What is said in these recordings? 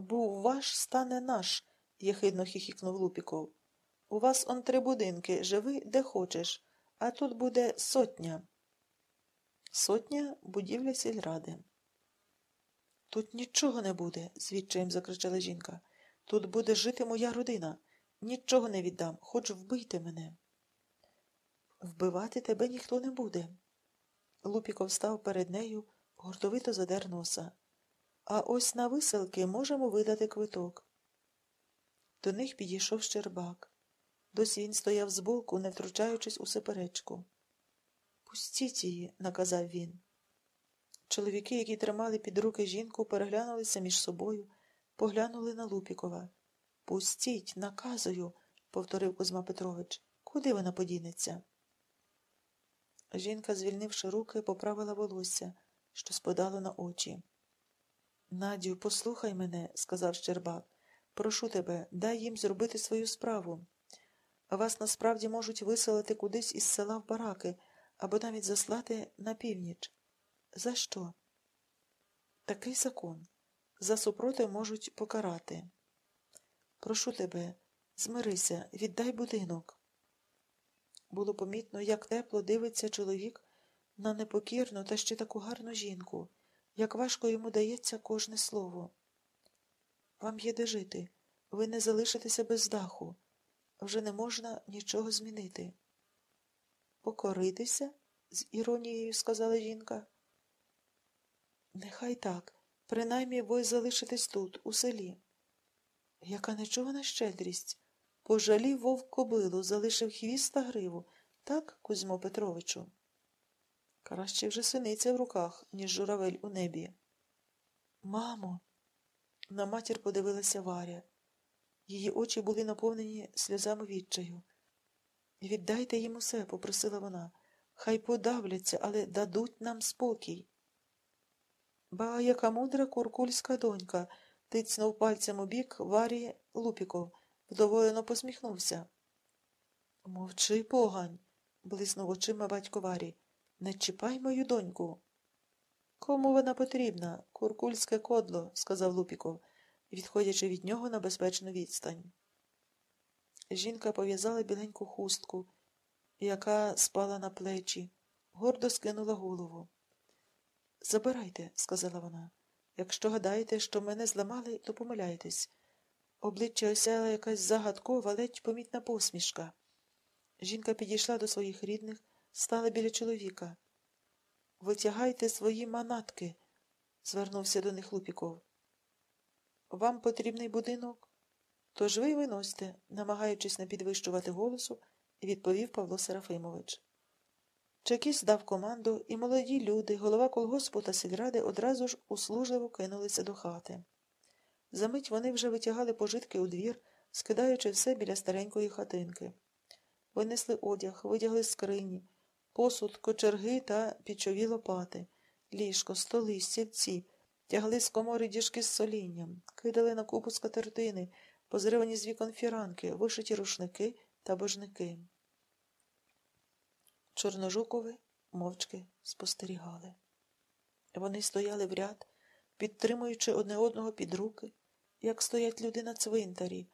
Був ваш, стане наш, єхидно хихікнув Лупіков. У вас он три будинки, живи де хочеш, а тут буде сотня. Сотня будівля сільради. Тут нічого не буде, звідчаєм закричала жінка. Тут буде жити моя родина. Нічого не віддам, хоч вбийте мене. Вбивати тебе ніхто не буде. Лупіков став перед нею, гордовито задер носа. А ось на виселки можемо видати квиток. До них підійшов Щербак. Досі він стояв збоку, не втручаючись у сеперечку. Пустіть її, наказав він. Чоловіки, які тримали під руки жінку, переглянулися між собою, поглянули на Лупікова. Пустіть, наказую, повторив Кузьма Петрович. Куди вона подінеться? Жінка, звільнивши руки, поправила волосся, що спадало на очі. Надю, послухай мене, сказав Щербак. Прошу тебе, дай їм зробити свою справу. Вас насправді можуть виселити кудись із села в бараки або навіть заслати на північ. За що? Такий закон. За супротив можуть покарати. Прошу тебе, змирися, віддай будинок. Було помітно, як тепло дивиться чоловік на непокірну та ще таку гарну жінку, як важко йому дається кожне слово. Вам є де жити, ви не залишитеся без даху, вже не можна нічого змінити. Покоритися? з іронією сказала жінка. Нехай так, принаймні ви залишитесь тут, у селі. Яка нечувана щедрість. Пожалів вовк кобилу, залишив хвіст та гриву. Так, Кузьмо Петровичу? Краще вже синиця в руках, ніж журавель у небі. Мамо, на матір подивилася Варя. Її очі були наповнені сльозами відчаю. Віддайте їм усе, попросила вона. Хай подавляться, але дадуть нам спокій. Ба, яка мудра куркульська донька, тицнув пальцем у бік Варі Лупіков, вдоволено посміхнувся. Мовчи, погань, блиснув очима батько Варі. Не чіпай мою доньку. Кому вона потрібна? Куркульське кодло, сказав Лупіков, відходячи від нього на безпечну відстань. Жінка пов'язала біленьку хустку, яка спала на плечі, гордо скинула голову. Забирайте, сказала вона. Якщо гадаєте, що мене зламали, то помиляєтесь. Обличчя осяяла якась загадкова, ледь помітна посмішка. Жінка підійшла до своїх рідних, стала біля чоловіка. Витягайте свої манатки, звернувся до них Лупіков. Вам потрібний будинок? Тож ви виносьте, намагаючись не підвищувати голосу, відповів Павло Серафимович. Чекіс дав команду, і молоді люди, голова колгоспу та сільради одразу ж услужливо кинулися до хати. Замить вони вже витягали пожитки у двір, скидаючи все біля старенької хатинки. Винесли одяг, видягли скрині, посуд, кочерги та пічові лопати, ліжко, столи, стільці, тягли з комори діжки з солінням, кидали на купу скатертини, позривані з вікон фіранки, вишиті рушники та божники. Чорножукови мовчки спостерігали. Вони стояли в ряд, підтримуючи одне одного під руки, як стоять люди на цвинтарі,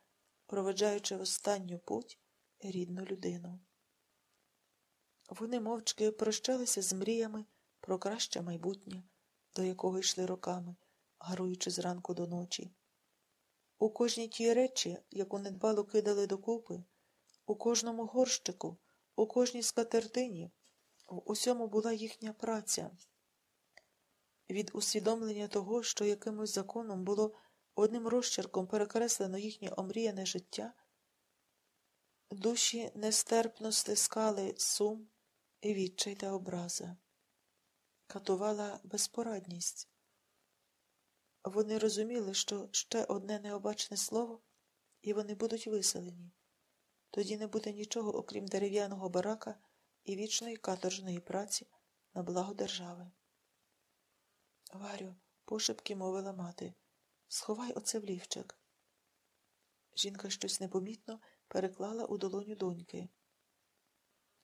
проведжаючи в останню путь рідну людину. Вони мовчки прощалися з мріями про краще майбутнє, до якого йшли роками, гаруючи зранку до ночі. У кожній тій речі, яку недбало кидали докупи, у кожному горщику, у кожній скатертині, в усьому була їхня праця. Від усвідомлення того, що якимось законом було одним розчерком перекреслено їхнє омріяне життя, душі нестерпно стискали сум відчай та образа, катувала безпорадність. Вони розуміли, що ще одне необачне слово, і вони будуть виселені. Тоді не буде нічого, окрім дерев'яного барака і вічної каторжної праці на благо держави. Варю, пошепки мовила мати, сховай оце в лівчик. Жінка щось непомітно переклала у долоню доньки.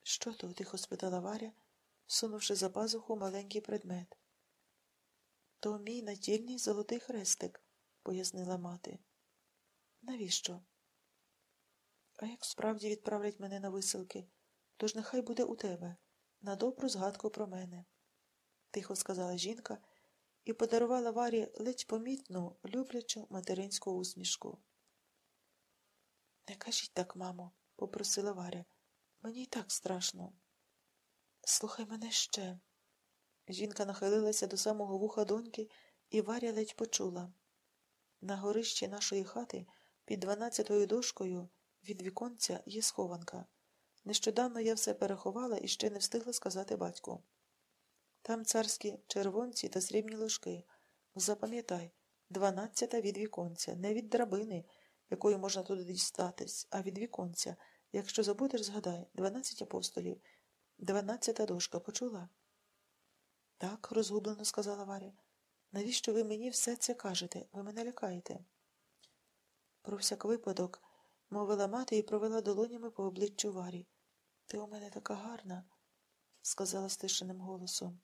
Що то? тихо спитала Варя, сунувши за пазуху маленький предмет. То мій натільний золотий хрестик, пояснила мати. Навіщо? А як справді відправлять мене на висилки, то ж нехай буде у тебе, на добру згадку про мене, тихо сказала жінка і подарувала Варі ледь помітну, люблячу материнську усмішку. Не кажіть так, мамо, попросила Варя. Мені й так страшно. Слухай мене ще. Жінка нахилилася до самого вуха доньки, і Варя ледь почула. На горищі нашої хати під дванадцятою дошкою від віконця є схованка. Нещодавно я все переховала і ще не встигла сказати батьку. Там царські червонці та срібні ложки. Запам'ятай, дванадцята від віконця, не від драбини, якою можна туди дістатись, а від віконця. Якщо забудеш, згадай, дванадцять апостолів, дванадцята дошка, почула? Так, розгублено сказала Варя. Навіщо ви мені все це кажете? Ви мене лякаєте? Про всяк випадок, мовила мати і провела долонями по обличчю Варі. Ти у мене така гарна, сказала стишеним голосом.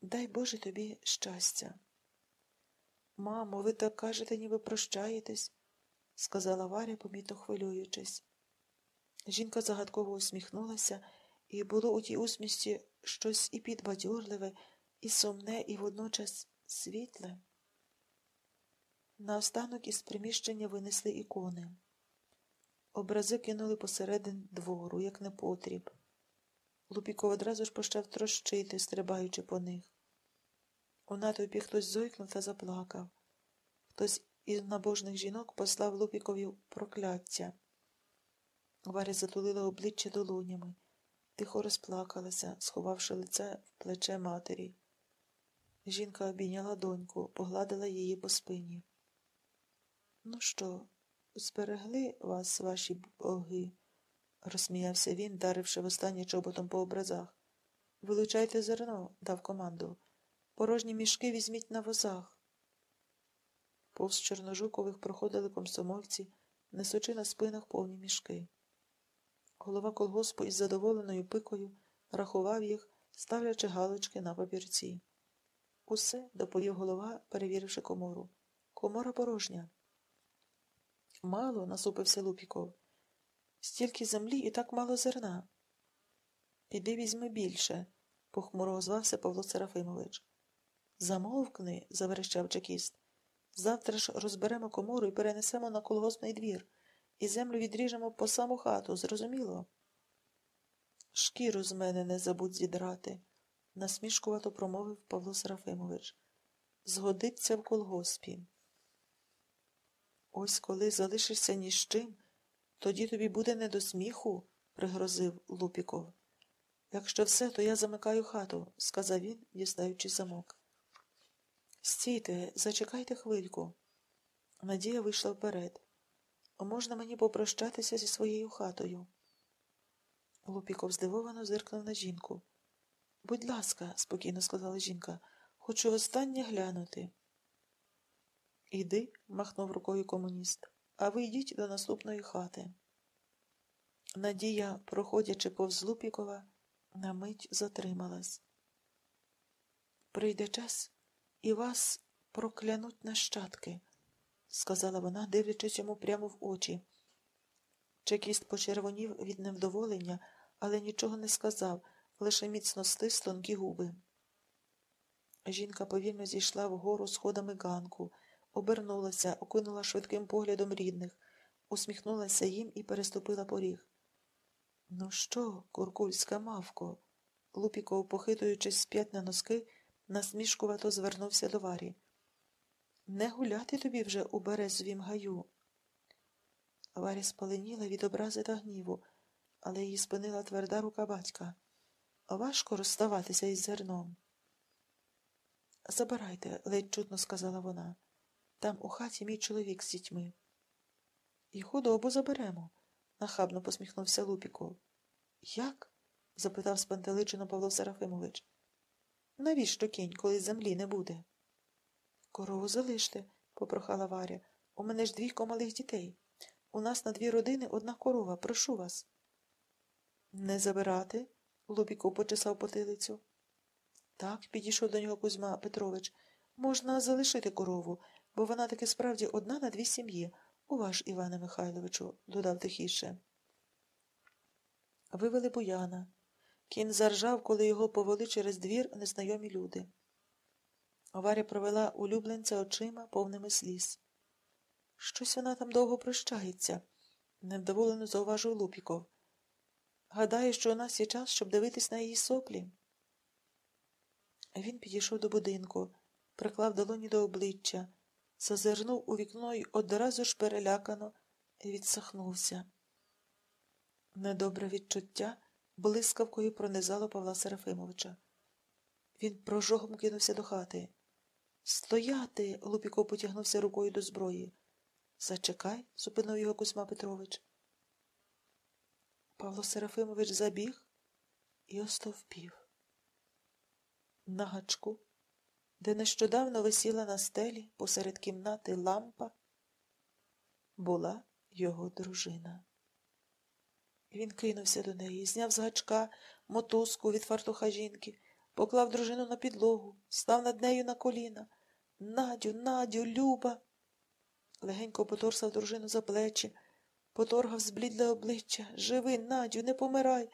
Дай Боже тобі щастя. Мамо, ви так кажете, ніби прощаєтесь, сказала Варя, помітно хвилюючись. Жінка загадково усміхнулася, і було у тій усмісті щось і підбадьорливе, і сумне, і водночас світле. Наостанок із приміщення винесли ікони. Образи кинули посередин двору, як непотріб. Лупіков одразу ж почав трощити, стрибаючи по них. У натовпі хтось зойкнув та заплакав. Хтось із набожних жінок послав Лупікові прокляття. Варя затулила обличчя долонями, тихо розплакалася, сховавши лице в плече матері. Жінка обійняла доньку, погладила її по спині. Ну що, зберегли вас ваші боги? розсміявся він, даривши востаннє чоботом по образах. Вилучайте зерно, дав команду. Порожні мішки візьміть на возах. Повз Чорножукових проходили комсомольці, несучи на спинах повні мішки. Голова колгоспу із задоволеною пикою рахував їх, ставлячи галочки на папірці. Усе, доповів голова, перевіривши комору. Комора порожня. Мало, насупився Лупіков. Стільки землі і так мало зерна. Піди візьми більше, похмуро озвався Павло Серафимович. Замовкни, заверещав чекіст. Завтра ж розберемо комору і перенесемо на колгоспний двір, і землю відріжемо по саму хату, зрозуміло? Шкіру з мене не забудь зідрати, насмішкувато промовив Павло Серафимович. Згодиться в колгоспі. Ось коли залишишся ні з чим, тоді тобі буде не до сміху, пригрозив Лупіков. Якщо все, то я замикаю хату, сказав він, дістаючи замок. Стійте, зачекайте хвильку. Надія вийшла вперед. Можна мені попрощатися зі своєю хатою? Лупіков здивовано зиркнув на жінку. Будь ласка, спокійно сказала жінка, хочу останнє глянути. Іди, махнув рукою комуніст, а ви йдіть до наступної хати. Надія, проходячи повз Лупікова, на мить затрималась. Прийде час, і вас проклянуть нащадки, сказала вона, дивлячись йому прямо в очі. Чекіст почервонів від невдоволення, але нічого не сказав, лише міцно стис тонкі губи. Жінка повільно зійшла вгору сходами ганку, обернулася, окинула швидким поглядом рідних, усміхнулася їм і переступила поріг. Ну що, куркульська мавко? Лупіков, похитуючись сп'ять на носки, насмішкувато звернувся до Варі. Не гуляти тобі вже у березовім гаю. Варя спаленіла від образи та гніву, але її спинила тверда рука батька. Важко розставатися із зерном. Забирайте, ледь чутно сказала вона. Там у хаті мій чоловік з дітьми. І худобу заберемо, нахабно посміхнувся Лупіков. Як? запитав спантеличено Павло Серафимович. Навіщо кінь, коли землі не буде? Корову залиште, попрохала Варя. У мене ж двійко малих дітей. У нас на дві родини одна корова, прошу вас. Не забирати? Лубіков почесав потилицю. Так, підійшов до нього Кузьма Петрович. Можна залишити корову. бо вона таки справді одна на дві сім'ї. Уваж, Іване Михайловичу, додав тихіше. Вивели буяна. Кін заржав, коли його повели через двір незнайомі люди. Варя провела улюбленця очима, повними сліз. Щось вона там довго прощається, невдоволено зауважив Лупіков. Гадає, що у нас є час, щоб дивитись на її соплі. Він підійшов до будинку, приклав долоні до обличчя, зазирнув у вікно й одразу ж перелякано відсахнувся. Недобре відчуття блискавкою пронизало Павла Серафимовича. Він прожогом кинувся до хати. Стояти. Лупіков потягнувся рукою до зброї. Зачекай, зупинив його Кузьма Петрович. Павло Серафимович забіг і остовпів. На гачку, де нещодавно висіла на стелі посеред кімнати лампа, була його дружина. Він кинувся до неї, зняв з гачка мотузку від фартуха жінки, поклав дружину на підлогу, став над нею на коліна. Надю, Надю, Люба. Легенько поторсав дружину за плечі, поторгав зблідле обличчя. Живи, Надю, не помирай.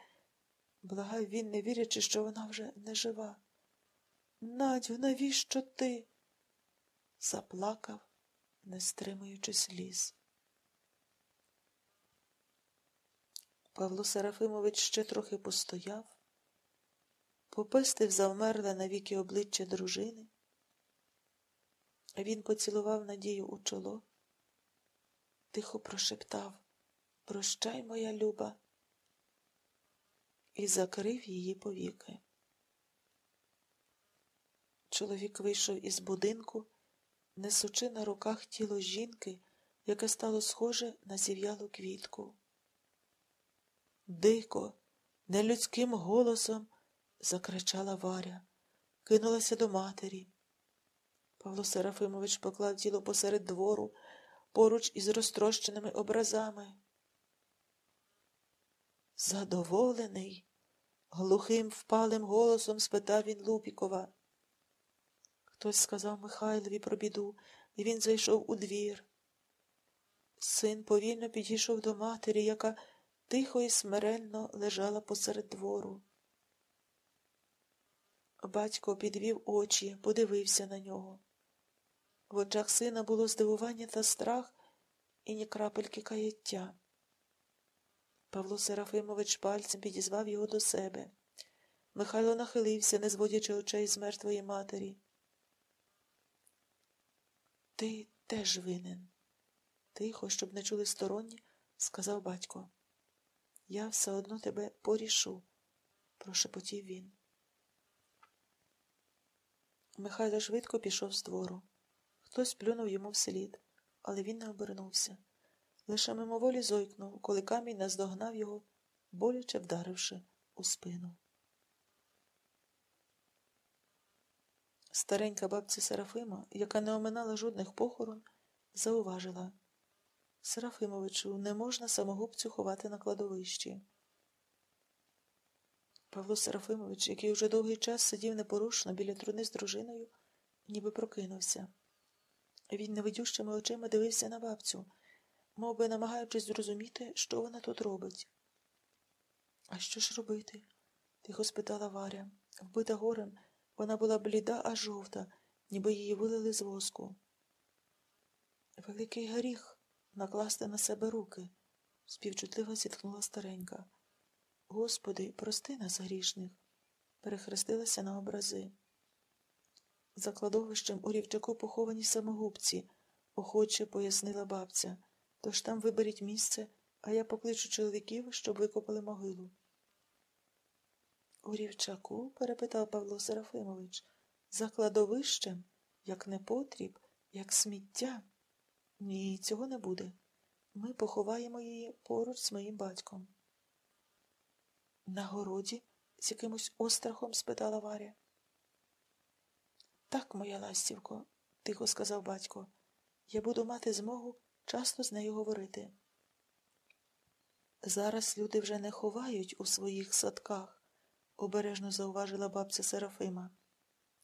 Благав він, не вірячи, що вона вже не жива. Надю, навіщо ти? Заплакав, не стримуючи сліз. Павло Серафимович ще трохи постояв, попестив завмерле навіки обличчя дружини. Він поцілував Надію у чоло, тихо прошептав Прощай, моя люба, і закрив її повіки. Чоловік вийшов із будинку, несучи на руках тіло жінки, яке стало схоже на зів'ялу квітку. Дико, нелюдським голосом закричала Варя, кинулася до матері. Павло Серафимович поклав тіло посеред двору поруч із розтрощеними образами. Задоволений, глухим впалим голосом спитав він Лупікова. Хтось сказав Михайлові про біду, і він зайшов у двір. Син повільно підійшов до матері, яка тихо і смиренно лежала посеред двору. Батько підвів очі, подивився на нього. В очах сина було здивування та страх і ні крапельки каяття. Павло Серафимович пальцем підізвав його до себе. Михайло нахилився, не зводячи очей з мертвої матері. Ти теж винен, тихо, щоб не чули сторонні, сказав батько. Я все одно тебе порішу, прошепотів він. Михайло швидко пішов з двору. Хтось плюнув йому вслід, але він не обернувся. Лише мимоволі зойкнув, коли камінь наздогнав його, боляче вдаривши у спину. Старенька бабця Серафима, яка не оминала жодних похорон, зауважила Серафимовичу, не можна самогубцю ховати на кладовищі. Павло Серафимович, який уже довгий час сидів непорушно біля труни з дружиною, ніби прокинувся. Він невидющими очима дивився на бабцю, мов би намагаючись зрозуміти, що вона тут робить. А що ж робити? тихо спитала Варя. Вбита горем, вона була бліда, а жовта, ніби її вилили з воску. Великий гріх накласти на себе руки, співчутливо зітхнула старенька. Господи, прости нас грішних, перехрестилася на образи. За кладовищем у рівчаку поховані самогубці, охоче пояснила бабця. Тож там виберіть місце, а я покличу чоловіків, щоб викопали могилу. У рівчаку? перепитав Павло Серафимович. За кладовищем, як непотріб, як сміття. Ні, цього не буде. Ми поховаємо її поруч з моїм батьком. На городі? з якимось острахом спитала Варя. Так, моя ластівко, тихо сказав батько, я буду мати змогу часто з нею говорити. Зараз люди вже не ховають у своїх садках, обережно зауважила бабця Серафима.